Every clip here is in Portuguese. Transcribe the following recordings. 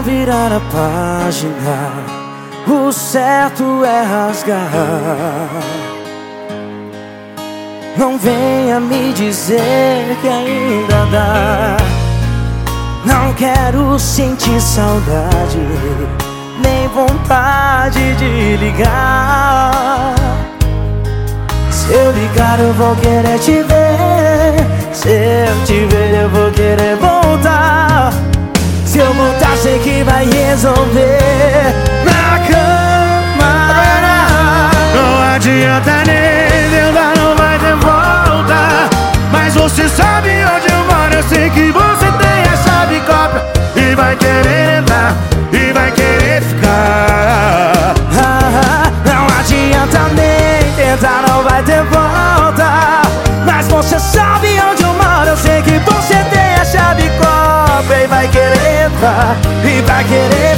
Não virar a página, o certo é rasgar. Não venha me dizer que ainda dá. Não quero sentir saudade, nem vontade de ligar. Se eu ligar, eu vou querer te ver. Se na cama. Não adianta nem tentar, não vai ter volta. Mas você sabe onde eu moro, eu sei que você tem a chave cópia. E vai querer entrar, e vai querer ficar. Não adianta nem tentar, não vai ter volta. Mas você sabe onde eu moro, eu sei que você tem a chave cópia. E vai querer entrar, e vai querer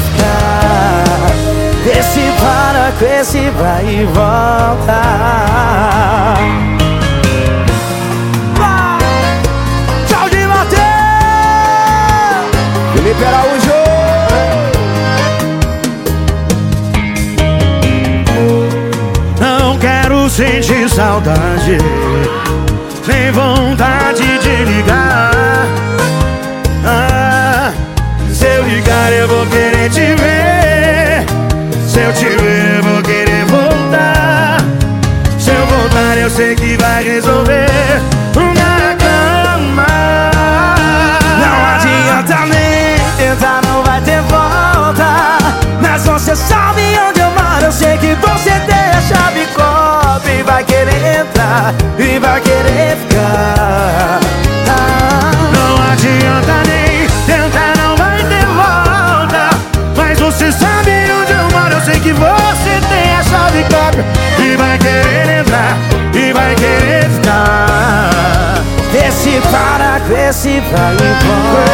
com esse vai e volta. Felipe Araújo! Não quero sentir saudade, nem vontade de ligar. Ah, se eu ligar, eu vou querer te ver. Se eu te ver, eu sei que vai resolver na cama. Não adianta nem tentar, não vai ter volta. Mas você sabe onde eu moro, eu sei que você tem a chave cobre. E vai querer entrar, e vai querer ficar. Ah, Não adianta nem tentar, não vai ter volta. Mas você sabe onde eu moro, eu sei que você tem a chave cópia. E vai querer entrar, esse vai e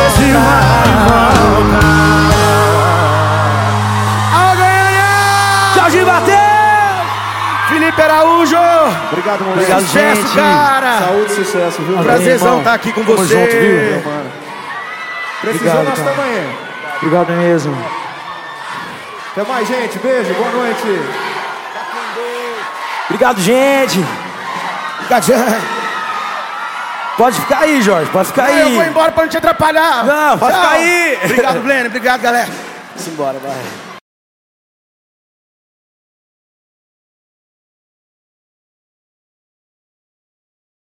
Esse vai e volta. Alô, Goiânia! Tchau, de Mateus! Felipe Araújo! Obrigado, moleque. Obrigado, Sucesso, gente. cara! Saúde e sucesso, viu? Prazerzão estar aqui com Tamo você. junto, viu? mano. Precisou, Obrigado, nós cara. estamos aí. Obrigado mesmo. Até mais, gente. Beijo, boa noite. Obrigado, gente. Pode ficar aí, Jorge. Pode ficar aí. Eu vou embora pra não te atrapalhar. Não, pode Tchau. ficar aí. Obrigado, Blene. Obrigado, galera. Simbora, vai.